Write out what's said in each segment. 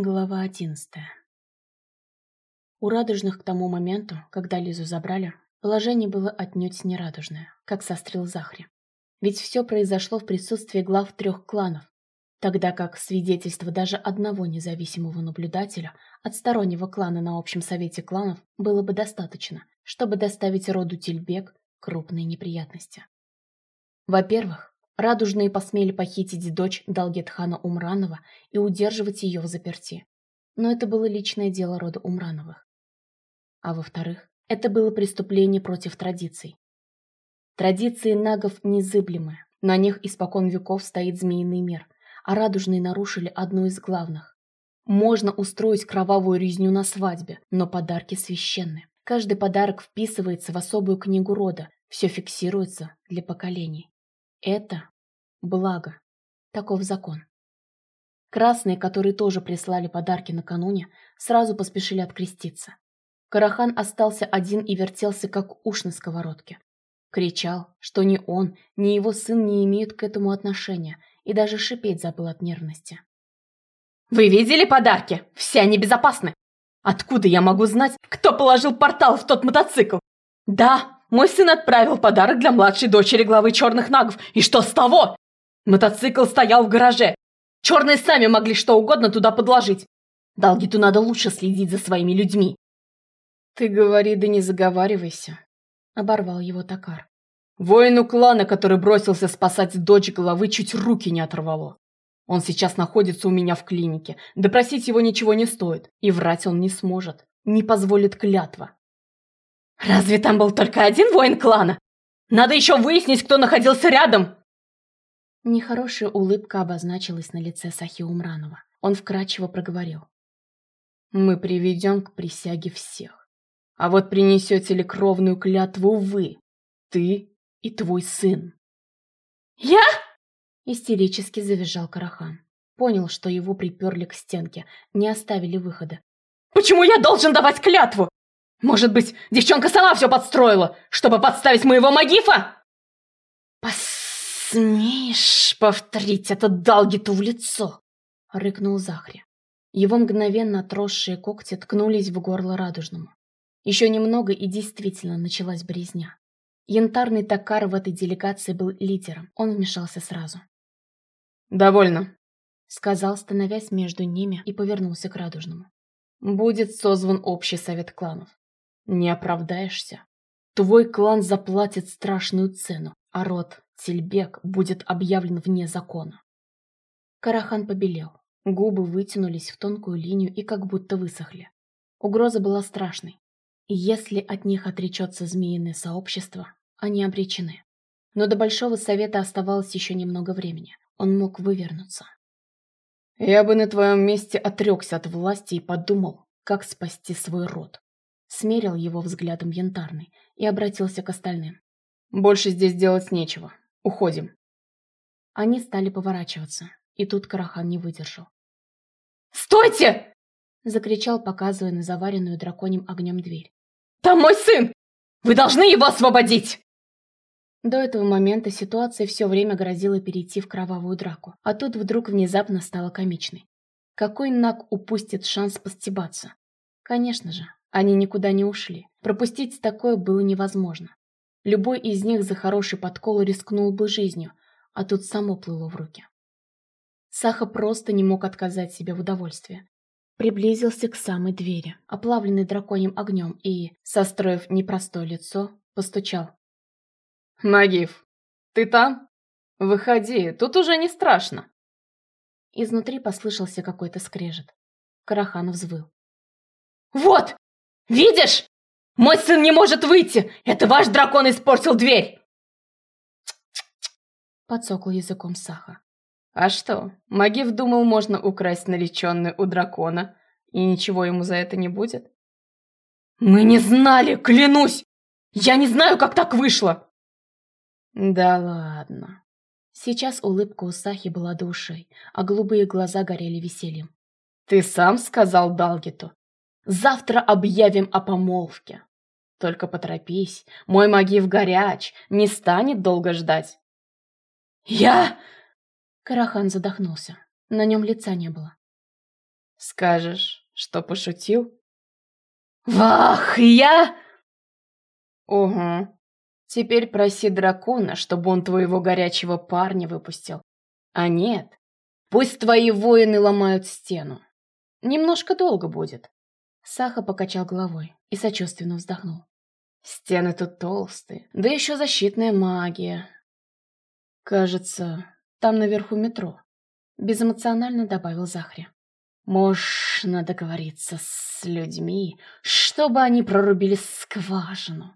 Глава одиннадцатая У радужных к тому моменту, когда Лизу забрали, положение было отнюдь не радужное, как сострил Захри. Ведь все произошло в присутствии глав трех кланов, тогда как свидетельство даже одного независимого наблюдателя от стороннего клана на общем совете кланов было бы достаточно, чтобы доставить роду Тильбек крупные неприятности. Во-первых, Радужные посмели похитить дочь Далгетхана Умранова и удерживать ее в заперти. Но это было личное дело рода Умрановых. А во-вторых, это было преступление против традиций. Традиции нагов незыблемы, на них испокон веков стоит змеиный мир, а радужные нарушили одну из главных. Можно устроить кровавую резню на свадьбе, но подарки священны. Каждый подарок вписывается в особую книгу рода, все фиксируется для поколений. Это благо. Таков закон. Красные, которые тоже прислали подарки накануне, сразу поспешили откреститься. Карахан остался один и вертелся, как уш на сковородке. Кричал, что ни он, ни его сын не имеют к этому отношения, и даже шипеть забыл от нервности. «Вы видели подарки? Все они безопасны! Откуда я могу знать, кто положил портал в тот мотоцикл? Да, мой сын отправил подарок для младшей дочери главы черных нагов. И что с того? Мотоцикл стоял в гараже. Черные сами могли что угодно туда подложить. Далгиту надо лучше следить за своими людьми. Ты говори, да не заговаривайся. Оборвал его Токар. Воину клана, который бросился спасать дочь главы, чуть руки не оторвало. Он сейчас находится у меня в клинике. Допросить его ничего не стоит. И врать он не сможет. Не позволит клятва. «Разве там был только один воин клана? Надо еще выяснить, кто находился рядом!» Нехорошая улыбка обозначилась на лице Сахи Умранова. Он вкрадчиво проговорил. «Мы приведем к присяге всех. А вот принесете ли кровную клятву вы, ты и твой сын?» «Я?» Истерически завизжал Карахан. Понял, что его приперли к стенке, не оставили выхода. «Почему я должен давать клятву? Может быть, девчонка сама все подстроила, чтобы подставить моего Магифа? «Посмеешь повторить этот Далгиту в лицо?» — рыкнул Захри. Его мгновенно отросшие когти ткнулись в горло радужному. Еще немного и действительно началась брезня. Янтарный Токар в этой делегации был лидером, он вмешался сразу. «Довольно», — сказал, становясь между ними и повернулся к радужному. «Будет созван общий совет кланов. Не оправдаешься. Твой клан заплатит страшную цену, а род Тильбек будет объявлен вне закона. Карахан побелел. Губы вытянулись в тонкую линию и как будто высохли. Угроза была страшной. Если от них отречется змеиное сообщество, они обречены. Но до Большого Совета оставалось еще немного времени. Он мог вывернуться. «Я бы на твоем месте отрекся от власти и подумал, как спасти свой род», смерил его взглядом янтарный и обратился к остальным. «Больше здесь делать нечего. Уходим». Они стали поворачиваться, и тут Карахан не выдержал. «Стойте!» — закричал, показывая на заваренную драконьим огнем дверь. «Там мой сын! Вы должны его освободить!» До этого момента ситуация все время грозила перейти в кровавую драку, а тут вдруг внезапно стала комичной. Какой Наг упустит шанс постебаться? Конечно же, они никуда не ушли. Пропустить такое было невозможно. Любой из них за хороший подкол рискнул бы жизнью, а тут само плыло в руки. Саха просто не мог отказать себе в удовольствии. Приблизился к самой двери, оплавленной драконьим огнем, и, состроив непростое лицо, постучал. «Нагив, ты там? Выходи, тут уже не страшно!» Изнутри послышался какой-то скрежет. Карахан взвыл. «Вот! Видишь? Мой сын не может выйти! Это ваш дракон испортил дверь!» Подсокал языком Саха. А что, Магив думал, можно украсть нареченную у дракона, и ничего ему за это не будет? «Мы не знали, клянусь! Я не знаю, как так вышло!» «Да ладно». Сейчас улыбка у Сахи была до ушей, а голубые глаза горели весельем. «Ты сам сказал Далгиту, Завтра объявим о помолвке. Только поторопись, мой Магив горяч, не станет долго ждать. Я... Карахан задохнулся. На нем лица не было. Скажешь, что пошутил? Вах, я... Угу. Теперь проси дракона, чтобы он твоего горячего парня выпустил. А нет, пусть твои воины ломают стену. Немножко долго будет. Саха покачал головой и сочувственно вздохнул. Стены тут толстые, да еще защитная магия. Кажется, там наверху метро. Безэмоционально добавил Захри. Можно договориться с людьми, чтобы они прорубили скважину.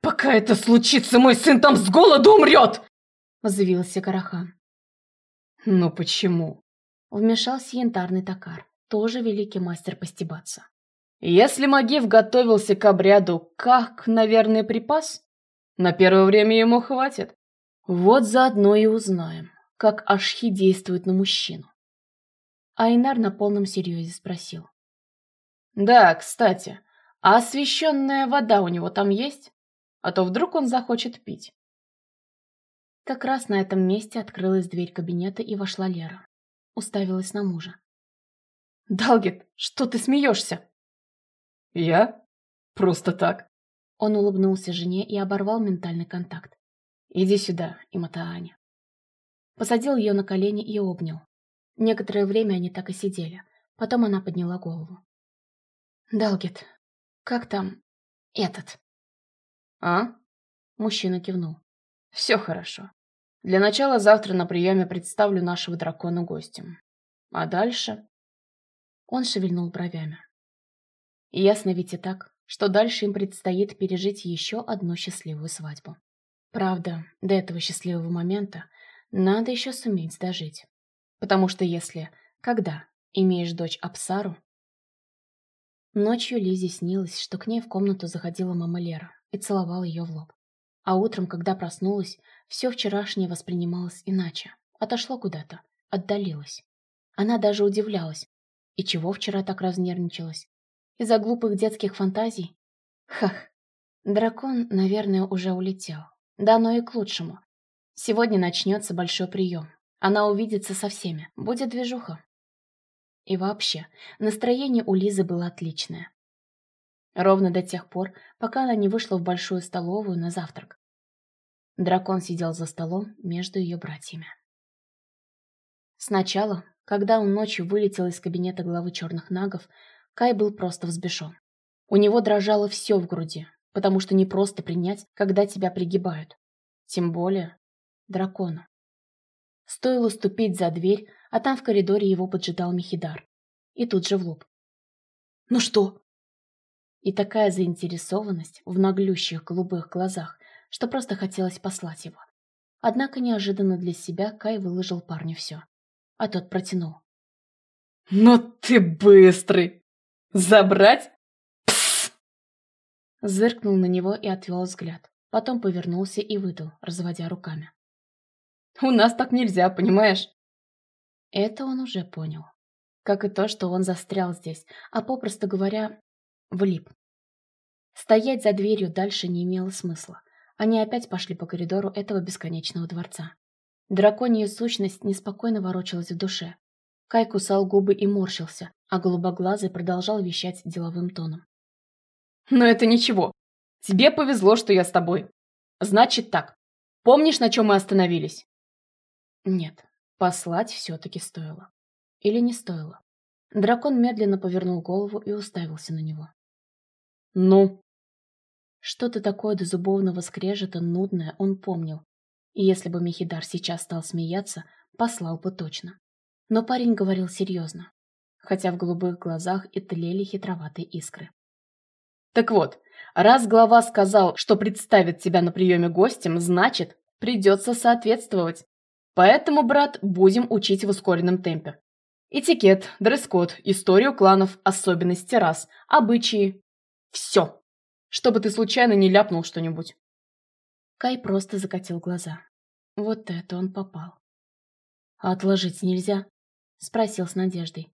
«Пока это случится, мой сын там с голоду умрет!» Взвился Карахан. «Ну почему?» Вмешался янтарный токар, тоже великий мастер постебаться. «Если Магив готовился к обряду как, наверное, припас, на первое время ему хватит. Вот заодно и узнаем, как Ашхи действует на мужчину. Айнар на полном серьезе спросил. «Да, кстати, а освещенная вода у него там есть? А то вдруг он захочет пить». Как раз на этом месте открылась дверь кабинета и вошла Лера. Уставилась на мужа. «Далгет, что ты смеешься?» «Я? Просто так». Он улыбнулся жене и оборвал ментальный контакт. «Иди сюда, Иматааня». Посадил ее на колени и обнял. Некоторое время они так и сидели. Потом она подняла голову. «Далгет, как там этот?» «А?» Мужчина кивнул. «Все хорошо. Для начала завтра на приеме представлю нашего дракона гостям. А дальше...» Он шевельнул бровями. Ясно ведь и так, что дальше им предстоит пережить еще одну счастливую свадьбу. Правда, до этого счастливого момента надо еще суметь дожить. Потому что если, когда имеешь дочь Апсару... Ночью Лизе снилось, что к ней в комнату заходила мама Лера и целовала ее в лоб. А утром, когда проснулась, все вчерашнее воспринималось иначе. Отошло куда-то, отдалилось. Она даже удивлялась. И чего вчера так разнервничалась? Из-за глупых детских фантазий? Хах, дракон, наверное, уже улетел. Да оно и к лучшему. Сегодня начнется большой прием. Она увидится со всеми. Будет движуха. И вообще, настроение у Лизы было отличное. Ровно до тех пор, пока она не вышла в большую столовую на завтрак. Дракон сидел за столом между ее братьями. Сначала, когда он ночью вылетел из кабинета главы черных нагов, Кай был просто взбешен. У него дрожало все в груди, потому что не просто принять, когда тебя пригибают. Тем более дракона. Стоило ступить за дверь, а там в коридоре его поджидал Михидар. И тут же в лоб. «Ну что?» И такая заинтересованность в наглющих голубых глазах, что просто хотелось послать его. Однако неожиданно для себя Кай выложил парню все. А тот протянул. «Ну ты быстрый! Забрать? Пс!» Зыркнул на него и отвел взгляд. Потом повернулся и выдал, разводя руками. У нас так нельзя, понимаешь? Это он уже понял. Как и то, что он застрял здесь, а попросту говоря, влип. Стоять за дверью дальше не имело смысла. Они опять пошли по коридору этого бесконечного дворца. Драконья сущность неспокойно ворочалась в душе. Кай кусал губы и морщился, а голубоглазый продолжал вещать деловым тоном. «Но это ничего. Тебе повезло, что я с тобой. Значит так. Помнишь, на чем мы остановились?» Нет, послать все-таки стоило. Или не стоило. Дракон медленно повернул голову и уставился на него. «Ну?» Что-то такое до зубовного скрежета нудное он помнил. И если бы Мехидар сейчас стал смеяться, послал бы точно. Но парень говорил серьезно, хотя в голубых глазах и тлели хитроватые искры. «Так вот, раз глава сказал, что представит тебя на приеме гостем, значит, придется соответствовать. Поэтому, брат, будем учить в ускоренном темпе. Этикет, дресс-код, историю кланов, особенности рас, обычаи. Все. Чтобы ты случайно не ляпнул что-нибудь. Кай просто закатил глаза. Вот это он попал. «А отложить нельзя?» — спросил с надеждой.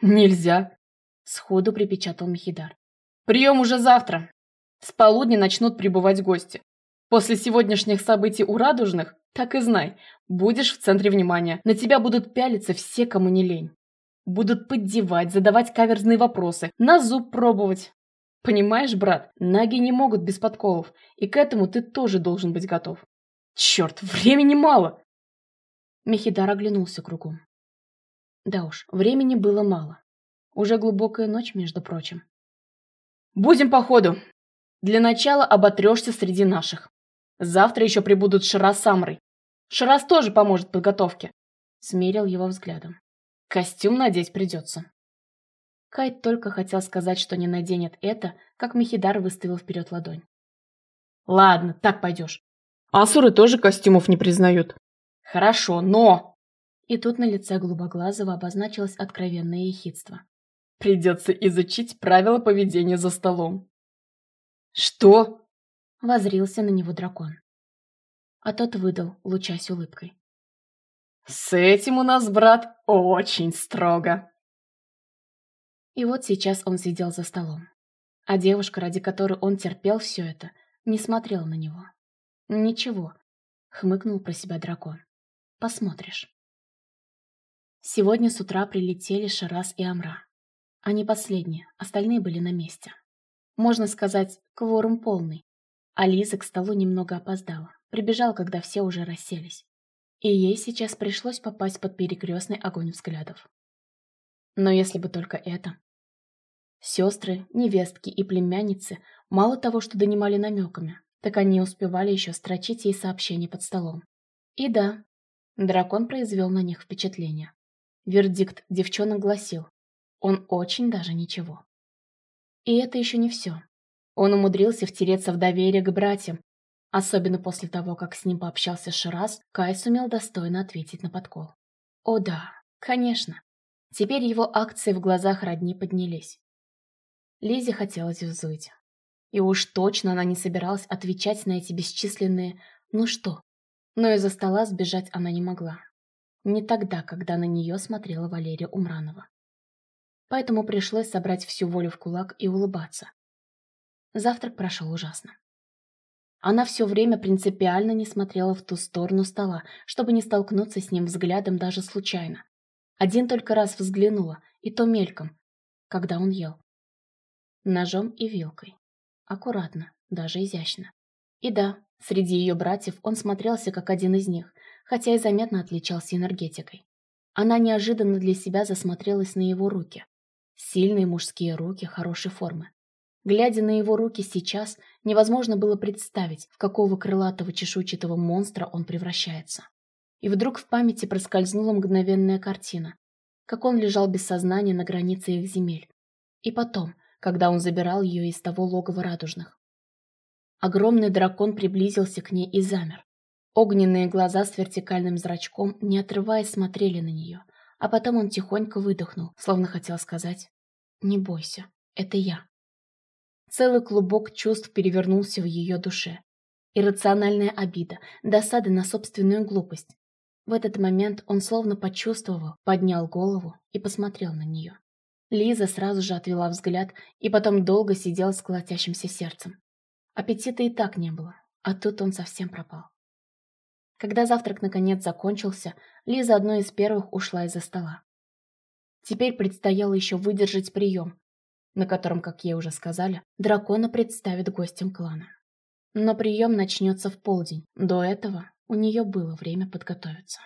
«Нельзя», — сходу припечатал Мехидар. «Прием уже завтра. С полудня начнут прибывать гости. После сегодняшних событий у Радужных так и знай, будешь в центре внимания. На тебя будут пялиться все, кому не лень. Будут поддевать, задавать каверзные вопросы, на зуб пробовать. Понимаешь, брат, наги не могут без подколов, и к этому ты тоже должен быть готов. Черт, времени мало!» Мехидар оглянулся кругом. Да уж, времени было мало. Уже глубокая ночь, между прочим. «Будем по ходу. Для начала оботрешься среди наших. Завтра еще прибудут Шарас с Амрой. Шарас тоже поможет подготовке», — смерил его взглядом. «Костюм надеть придется». Кайт только хотел сказать, что не наденет это, как Мехидар выставил вперед ладонь. «Ладно, так пойдешь. Асуры тоже костюмов не признают». «Хорошо, но...» И тут на лице Голубоглазого обозначилось откровенное ехидство. «Придется изучить правила поведения за столом». «Что?» — возрился на него дракон. А тот выдал, лучась улыбкой. «С этим у нас, брат, очень строго». И вот сейчас он сидел за столом. А девушка, ради которой он терпел все это, не смотрела на него. «Ничего», — хмыкнул про себя дракон. «Посмотришь». Сегодня с утра прилетели Шарас и Амра. Они последние, остальные были на месте. Можно сказать, кворум полный. А Лиза к столу немного опоздала, прибежала, когда все уже расселись. И ей сейчас пришлось попасть под перекрестный огонь взглядов. Но если бы только это. Сестры, невестки и племянницы мало того, что донимали намеками, так они успевали еще строчить ей сообщения под столом. И да, дракон произвел на них впечатление. Вердикт девчонок гласил, он очень даже ничего. И это еще не все. Он умудрился втереться в доверие к братьям. Особенно после того, как с ним пообщался Шираз, Кай сумел достойно ответить на подкол. О да, конечно. Теперь его акции в глазах родни поднялись. Лизе хотелось взвыть. И уж точно она не собиралась отвечать на эти бесчисленные «ну что?». Но из-за стола сбежать она не могла. Не тогда, когда на нее смотрела Валерия Умранова. Поэтому пришлось собрать всю волю в кулак и улыбаться. Завтрак прошел ужасно. Она все время принципиально не смотрела в ту сторону стола, чтобы не столкнуться с ним взглядом даже случайно. Один только раз взглянула, и то мельком, когда он ел ножом и вилкой. Аккуратно, даже изящно. И да, среди ее братьев он смотрелся как один из них, хотя и заметно отличался энергетикой. Она неожиданно для себя засмотрелась на его руки. Сильные мужские руки хорошей формы. Глядя на его руки сейчас, невозможно было представить, в какого крылатого чешуйчатого монстра он превращается. И вдруг в памяти проскользнула мгновенная картина, как он лежал без сознания на границе их земель. И потом, когда он забирал ее из того логова радужных. Огромный дракон приблизился к ней и замер. Огненные глаза с вертикальным зрачком, не отрываясь, смотрели на нее, а потом он тихонько выдохнул, словно хотел сказать «Не бойся, это я». Целый клубок чувств перевернулся в ее душе. Иррациональная обида, досада на собственную глупость. В этот момент он словно почувствовал, поднял голову и посмотрел на нее. Лиза сразу же отвела взгляд и потом долго сидела с колотящимся сердцем. Аппетита и так не было, а тут он совсем пропал. Когда завтрак наконец закончился, Лиза одной из первых ушла из-за стола. Теперь предстояло еще выдержать прием, на котором, как ей уже сказали, дракона представят гостям клана. Но прием начнется в полдень, до этого у нее было время подготовиться.